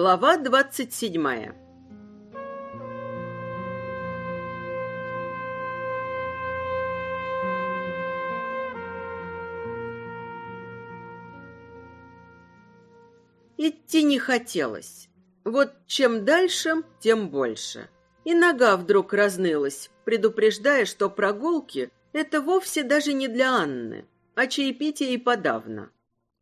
Глава двадцать седьмая Идти не хотелось. Вот чем дальше, тем больше. И нога вдруг разнылась, предупреждая, что прогулки — это вовсе даже не для Анны, а чаепитие и подавно.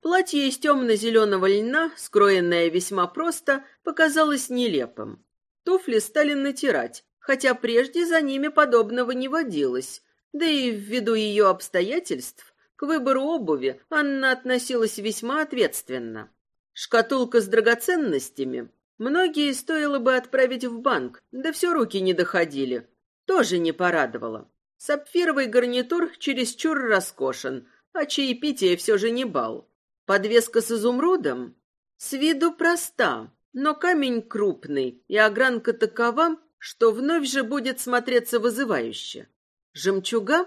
Платье из темно-зеленого льна, скроенное весьма просто, показалось нелепым. Туфли стали натирать, хотя прежде за ними подобного не водилось, да и ввиду ее обстоятельств к выбору обуви Анна относилась весьма ответственно. Шкатулка с драгоценностями многие стоило бы отправить в банк, да все руки не доходили. Тоже не порадовало. Сапфировый гарнитур чересчур роскошен, а чаепитие все же не бал. Подвеска с изумрудом с виду проста, но камень крупный, и огранка такова, что вновь же будет смотреться вызывающе. Жемчуга,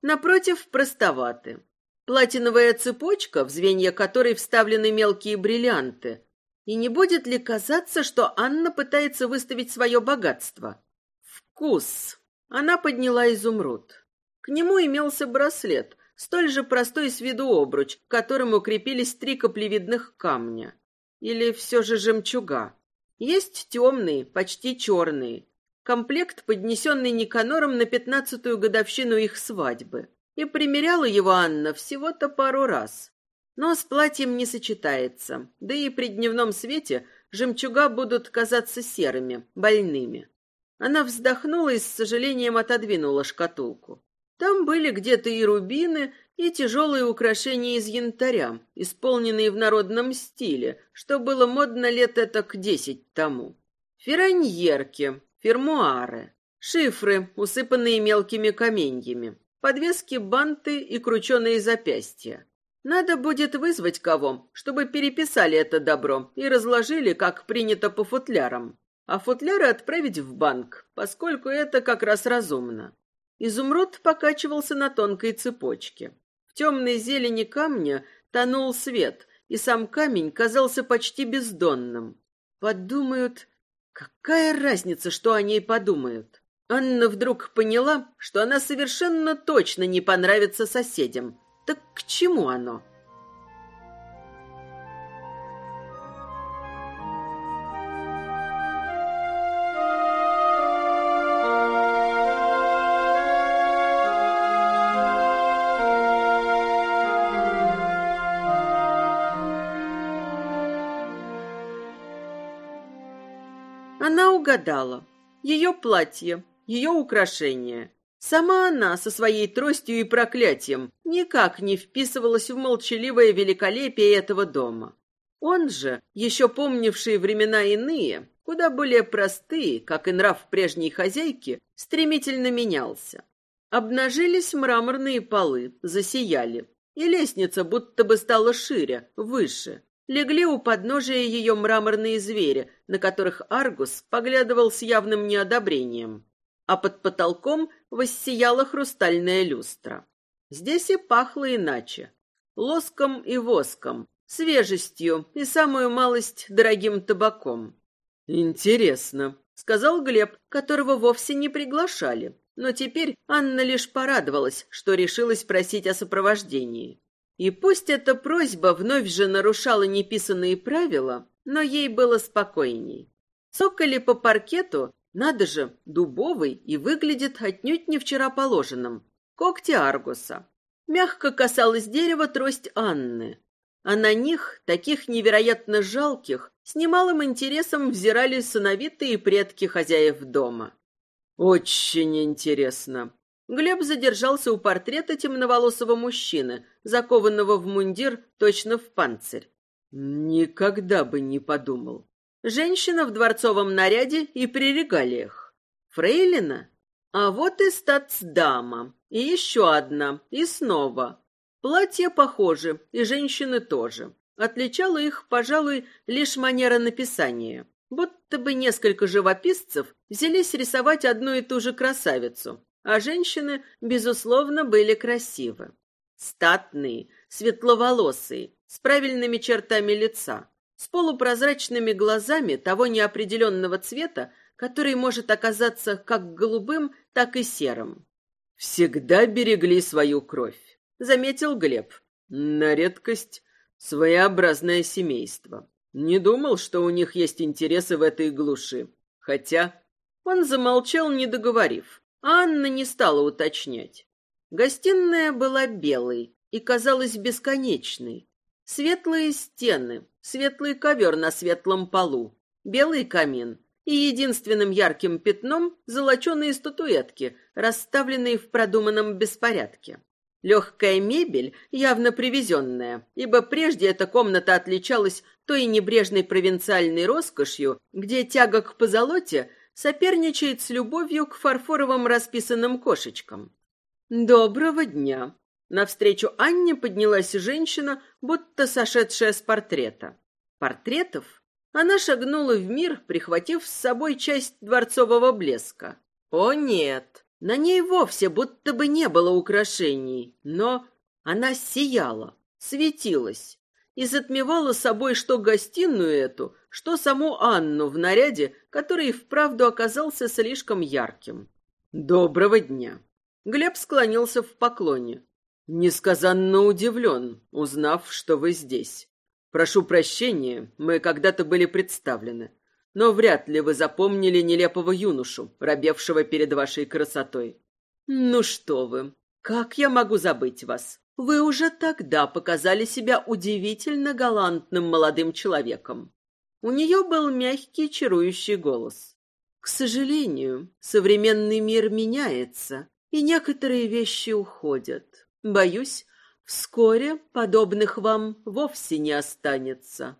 напротив, простоваты. Платиновая цепочка, в звенья которой вставлены мелкие бриллианты. И не будет ли казаться, что Анна пытается выставить свое богатство? Вкус. Она подняла изумруд. К нему имелся браслет, столь же простой с виду обруч, к которому крепились три каплевидных камня. Или все же жемчуга. Есть темные, почти черные. Комплект, поднесенный Никанором на пятнадцатую годовщину их свадьбы. И примеряла его Анна всего-то пару раз. Но с платьем не сочетается, да и при дневном свете жемчуга будут казаться серыми, больными. Она вздохнула и с сожалением отодвинула шкатулку. Там были где-то и рубины, и тяжелые украшения из янтаря, исполненные в народном стиле, что было модно лет это к десять тому. Ферраньерки, фермуары, шифры, усыпанные мелкими каменьями, подвески, банты и крученые запястья. Надо будет вызвать кого, чтобы переписали это добро и разложили, как принято по футлярам. А футляры отправить в банк, поскольку это как раз разумно. Изумруд покачивался на тонкой цепочке. В темной зелени камня тонул свет, и сам камень казался почти бездонным. Подумают... Какая разница, что о ней подумают? Анна вдруг поняла, что она совершенно точно не понравится соседям. Так к чему оно? Она угадала. Ее платье, ее украшения. Сама она со своей тростью и проклятием никак не вписывалась в молчаливое великолепие этого дома. Он же, еще помнивший времена иные, куда более простые, как и нрав прежней хозяйки, стремительно менялся. Обнажились мраморные полы, засияли, и лестница будто бы стала шире, выше легли у подножия ее мраморные звери, на которых Аргус поглядывал с явным неодобрением, а под потолком воссияла хрустальная люстра. Здесь и пахло иначе. Лоском и воском, свежестью и самую малость дорогим табаком. «Интересно», — сказал Глеб, которого вовсе не приглашали. Но теперь Анна лишь порадовалась, что решилась просить о сопровождении. И пусть эта просьба вновь же нарушала неписанные правила, но ей было спокойней. Цокали по паркету, надо же, дубовый и выглядит отнюдь не вчера положенным. Когти Аргуса. Мягко касалась дерева трость Анны. А на них, таких невероятно жалких, с немалым интересом взирали сыновитые предки хозяев дома. «Очень интересно», Глеб задержался у портрета темноволосого мужчины, закованного в мундир точно в панцирь. Никогда бы не подумал. Женщина в дворцовом наряде и при регалиях. Фрейлина? А вот и статсдама. И еще одна. И снова. Платья похожи, и женщины тоже. Отличала их, пожалуй, лишь манера написания. Будто бы несколько живописцев взялись рисовать одну и ту же красавицу, а женщины, безусловно, были красивы. Статные, светловолосые, с правильными чертами лица, с полупрозрачными глазами того неопределенного цвета, который может оказаться как голубым, так и серым. «Всегда берегли свою кровь», — заметил Глеб. «На редкость своеобразное семейство. Не думал, что у них есть интересы в этой глуши. Хотя...» Он замолчал, не договорив. Анна не стала уточнять. Гостиная была белой и казалась бесконечной. Светлые стены, светлый ковер на светлом полу, белый камин и единственным ярким пятном золоченые статуэтки, расставленные в продуманном беспорядке. Легкая мебель, явно привезенная, ибо прежде эта комната отличалась той небрежной провинциальной роскошью, где тяга к позолоте соперничает с любовью к фарфоровым расписанным кошечкам. «Доброго дня!» Навстречу Анне поднялась женщина, будто сошедшая с портрета. Портретов она шагнула в мир, прихватив с собой часть дворцового блеска. О нет, на ней вовсе будто бы не было украшений, но она сияла, светилась и затмевала собой что гостиную эту, что саму Анну в наряде, который вправду оказался слишком ярким. «Доброго дня!» Глеб склонился в поклоне. Несказанно удивлен, узнав, что вы здесь. Прошу прощения, мы когда-то были представлены, но вряд ли вы запомнили нелепого юношу, робевшего перед вашей красотой. Ну что вы, как я могу забыть вас? Вы уже тогда показали себя удивительно галантным молодым человеком. У нее был мягкий, чарующий голос. К сожалению, современный мир меняется, и некоторые вещи уходят. Боюсь, вскоре подобных вам вовсе не останется.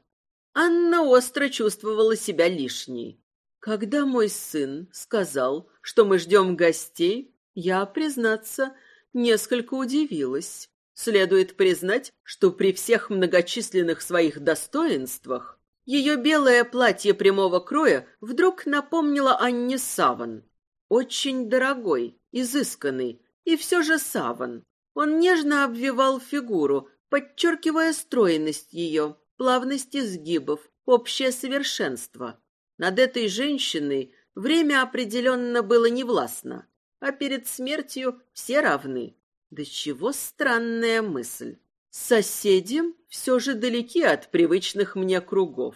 Анна остро чувствовала себя лишней. Когда мой сын сказал, что мы ждем гостей, я, признаться, несколько удивилась. Следует признать, что при всех многочисленных своих достоинствах ее белое платье прямого кроя вдруг напомнило Анне саван. Очень дорогой, изысканный, и все же саван. Он нежно обвивал фигуру, подчеркивая стройность ее, плавность изгибов, общее совершенство. Над этой женщиной время определенно было невластно, а перед смертью все равны. Да чего странная мысль. Соседи все же далеки от привычных мне кругов.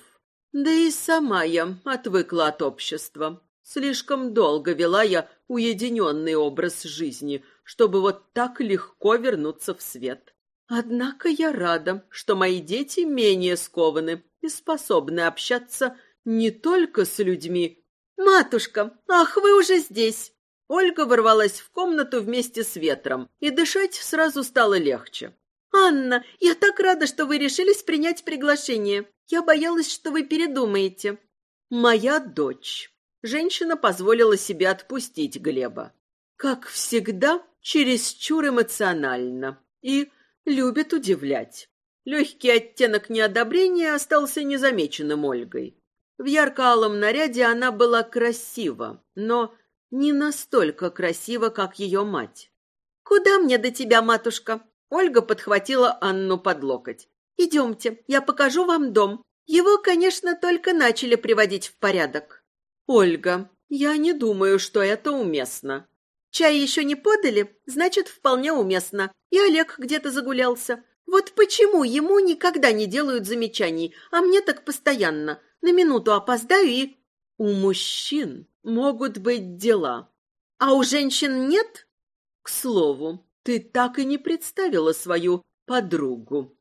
Да и сама я отвыкла от общества. Слишком долго вела я уединенный образ жизни, чтобы вот так легко вернуться в свет. Однако я рада, что мои дети менее скованы и способны общаться не только с людьми. «Матушка, ах, вы уже здесь!» Ольга ворвалась в комнату вместе с ветром, и дышать сразу стало легче. «Анна, я так рада, что вы решились принять приглашение. Я боялась, что вы передумаете». «Моя дочь». Женщина позволила себе отпустить Глеба. Как всегда, чересчур эмоционально и любит удивлять. Легкий оттенок неодобрения остался незамеченным Ольгой. В ярко-алом наряде она была красива, но не настолько красива, как ее мать. «Куда мне до тебя, матушка?» Ольга подхватила Анну под локоть. «Идемте, я покажу вам дом. Его, конечно, только начали приводить в порядок». «Ольга, я не думаю, что это уместно», Чай еще не подали, значит, вполне уместно. И Олег где-то загулялся. Вот почему ему никогда не делают замечаний, а мне так постоянно. На минуту опоздаю и... У мужчин могут быть дела. А у женщин нет? К слову, ты так и не представила свою подругу.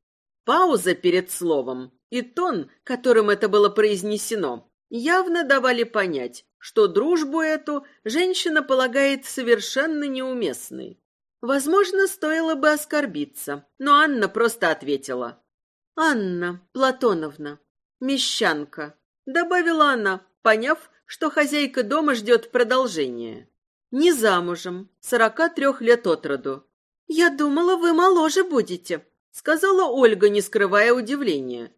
Пауза перед словом и тон, которым это было произнесено, явно давали понять, что дружбу эту женщина полагает совершенно неуместной. Возможно, стоило бы оскорбиться, но Анна просто ответила. «Анна Платоновна, мещанка», — добавила она, поняв, что хозяйка дома ждет продолжения. «Не замужем, сорока трех лет от роду». «Я думала, вы моложе будете», — сказала Ольга, не скрывая удивления.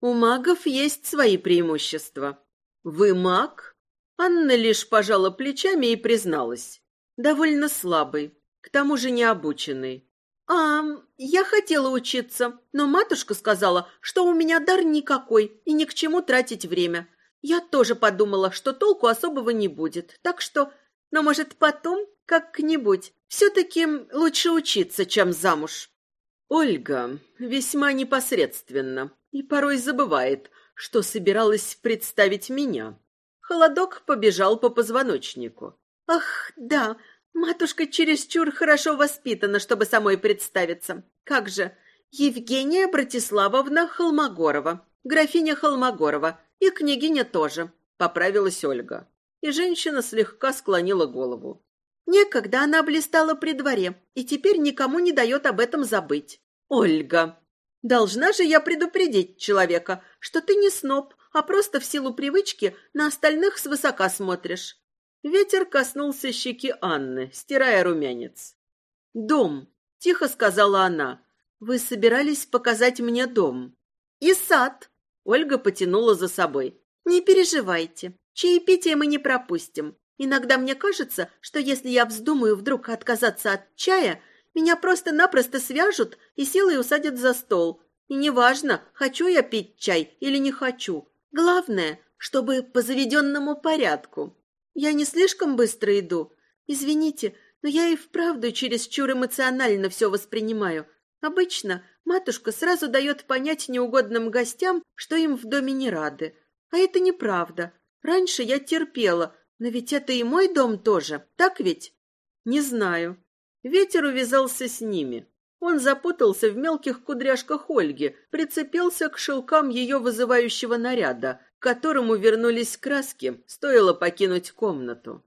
«У магов есть свои преимущества». «Вы маг?» Анна лишь пожала плечами и призналась. Довольно слабый, к тому же необученный. «А, я хотела учиться, но матушка сказала, что у меня дар никакой и ни к чему тратить время. Я тоже подумала, что толку особого не будет, так что... Но, может, потом как-нибудь. Все-таки лучше учиться, чем замуж». Ольга весьма непосредственно и порой забывает, что собиралась представить меня. Холодок побежал по позвоночнику. «Ах, да, Матушка чересчур хорошо воспитана, чтобы самой представиться. Как же? Евгения Братиславовна Холмогорова, графиня Холмогорова и княгиня тоже, поправилась Ольга. И женщина слегка склонила голову. Некогда она блистала при дворе, и теперь никому не дает об этом забыть. Ольга, должна же я предупредить человека, что ты не сноб, а просто в силу привычки на остальных свысока смотришь. Ветер коснулся щеки Анны, стирая румянец. «Дом», — тихо сказала она. «Вы собирались показать мне дом?» «И сад», — Ольга потянула за собой. «Не переживайте, чаепитие мы не пропустим. Иногда мне кажется, что если я вздумаю вдруг отказаться от чая, меня просто-напросто свяжут и силой усадят за стол. И неважно, хочу я пить чай или не хочу. Главное, чтобы по заведенному порядку. Я не слишком быстро иду. Извините, но я и вправду чересчур эмоционально все воспринимаю. Обычно матушка сразу дает понять неугодным гостям, что им в доме не рады. А это неправда. Раньше я терпела, но ведь это и мой дом тоже, так ведь? Не знаю. Ветер увязался с ними. Он запутался в мелких кудряшках Ольги, прицепился к шелкам ее вызывающего наряда, к которому вернулись краски, стоило покинуть комнату.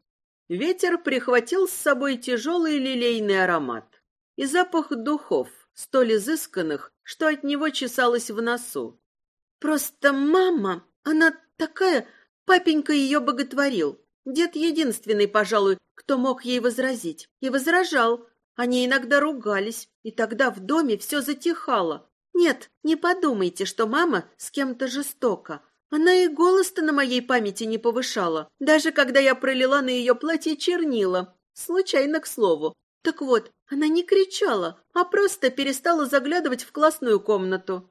Ветер прихватил с собой тяжелый лилейный аромат и запах духов, столь изысканных, что от него чесалось в носу. Просто мама, она такая, папенька ее боготворил. Дед единственный, пожалуй, кто мог ей возразить. И возражал. Они иногда ругались, и тогда в доме все затихало. Нет, не подумайте, что мама с кем-то жестока. Она и голос-то на моей памяти не повышала, даже когда я пролила на ее платье чернила. Случайно, к слову. Так вот, она не кричала, а просто перестала заглядывать в классную комнату.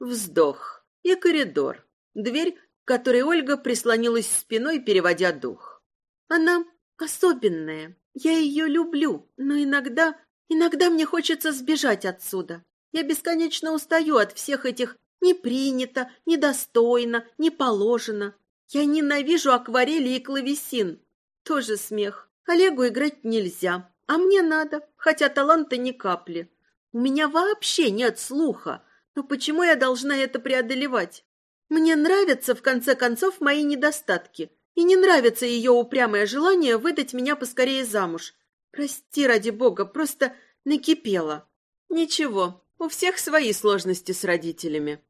Вздох. И коридор. Дверь, к которой Ольга прислонилась спиной, переводя дух. Она особенная. Я ее люблю, но иногда... Иногда мне хочется сбежать отсюда. Я бесконечно устаю от всех этих не принято, недостойно, не положено. Я ненавижу акварели и клавесин. Тоже смех. Олегу играть нельзя, а мне надо, хотя таланта ни капли. У меня вообще нет слуха. Но почему я должна это преодолевать? Мне нравятся, в конце концов, мои недостатки. И не нравится ее упрямое желание выдать меня поскорее замуж. Прости, ради бога, просто накипела. Ничего, у всех свои сложности с родителями.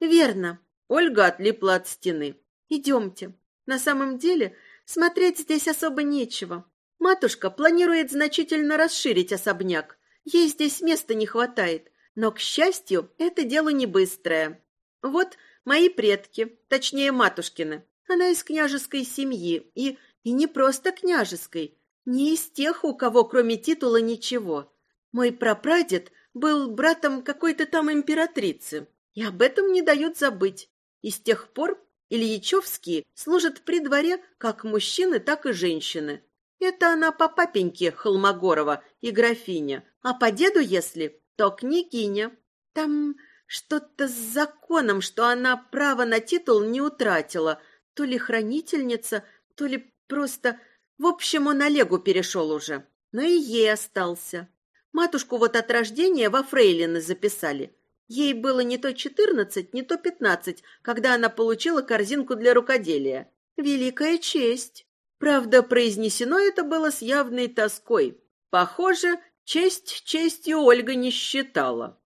Верно. Ольга отлипла от стены. Идемте. На самом деле, смотреть здесь особо нечего. Матушка планирует значительно расширить особняк. Ей здесь места не хватает. Но, к счастью, это дело не быстрое. Вот мои предки, точнее матушкины. Она из княжеской семьи, и, и не просто княжеской, не из тех, у кого кроме титула ничего. Мой прапрадед был братом какой-то там императрицы, и об этом не дают забыть. И с тех пор Ильичевские служат при дворе как мужчины, так и женщины. Это она по папеньке Холмогорова и графиня, а по деду, если, то княгиня. Там что-то с законом, что она право на титул не утратила, то ли хранительница, то ли просто... В общем, он Олегу перешел уже, но и ей остался. Матушку вот от рождения во фрейлины записали. Ей было не то четырнадцать, не то пятнадцать, когда она получила корзинку для рукоделия. Великая честь. Правда, произнесено это было с явной тоской. Похоже, честь честью Ольга не считала.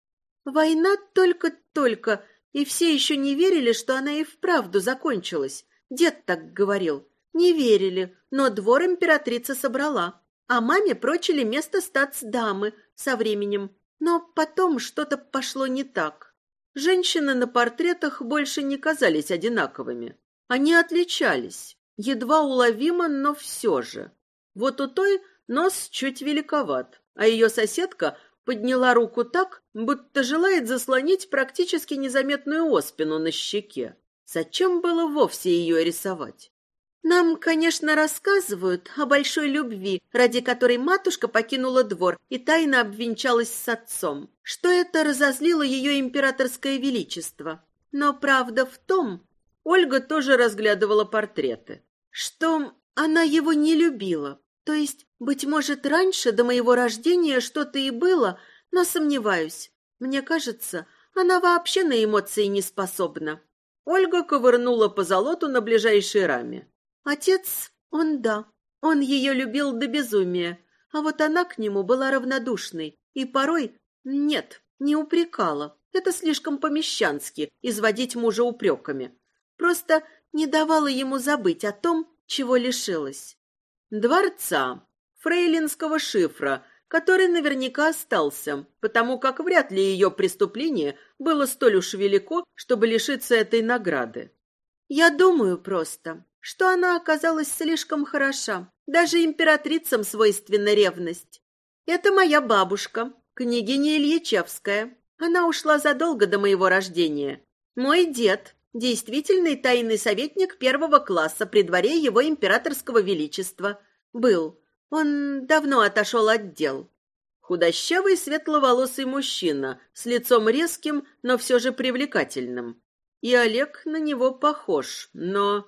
Война только-только, и все еще не верили, что она и вправду закончилась. Дед так говорил. Не верили, но двор императрица собрала а маме прочили место статсдамы со временем. Но потом что-то пошло не так. Женщины на портретах больше не казались одинаковыми. Они отличались, едва уловимо, но все же. Вот у той нос чуть великоват, а ее соседка подняла руку так, будто желает заслонить практически незаметную оспину на щеке. Зачем было вовсе ее рисовать? Нам, конечно, рассказывают о большой любви, ради которой матушка покинула двор и тайно обвенчалась с отцом, что это разозлило ее императорское величество. Но правда в том, Ольга тоже разглядывала портреты, что она его не любила. То есть, быть может, раньше, до моего рождения, что-то и было, но сомневаюсь. Мне кажется, она вообще на эмоции не способна. Ольга ковырнула по золоту на ближайшей раме. Отец, он да, он ее любил до безумия, а вот она к нему была равнодушной и порой, нет, не упрекала. Это слишком помещански изводить мужа упреками. Просто не давала ему забыть о том, чего лишилась. Дворца, фрейлинского шифра, который наверняка остался, потому как вряд ли ее преступление было столь уж велико, чтобы лишиться этой награды. Я думаю просто, что она оказалась слишком хороша. Даже императрицам свойственна ревность. Это моя бабушка, княгиня Ильичевская. Она ушла задолго до моего рождения. Мой дед, действительный тайный советник первого класса при дворе его императорского величества, был. Он давно отошел от дел. Худощавый светловолосый мужчина с лицом резким, но все же привлекательным. И Олег на него похож, но...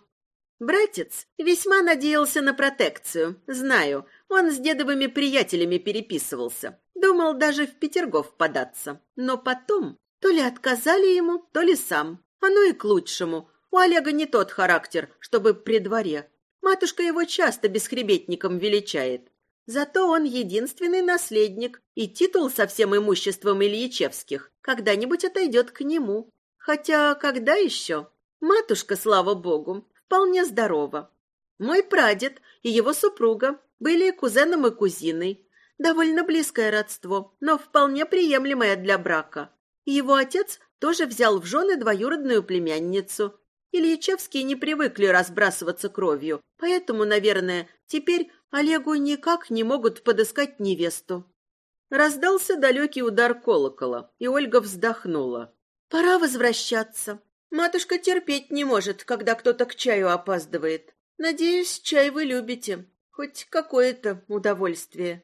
Братец весьма надеялся на протекцию, знаю. Он с дедовыми приятелями переписывался. Думал даже в Петергоф податься. Но потом то ли отказали ему, то ли сам. Оно и к лучшему. У Олега не тот характер, чтобы при дворе. Матушка его часто бесхребетником величает. Зато он единственный наследник, и титул со всем имуществом Ильичевских когда-нибудь отойдет к нему. Хотя когда еще? Матушка, слава богу, вполне здорова. Мой прадед и его супруга были кузеном и кузиной. Довольно близкое родство, но вполне приемлемое для брака. Его отец тоже взял в жены двоюродную племянницу. Ильичевские не привыкли разбрасываться кровью, поэтому, наверное, теперь Олегу никак не могут подыскать невесту. Раздался далекий удар колокола, и Ольга вздохнула. «Пора возвращаться. Матушка терпеть не может, когда кто-то к чаю опаздывает. Надеюсь, чай вы любите. Хоть какое-то удовольствие.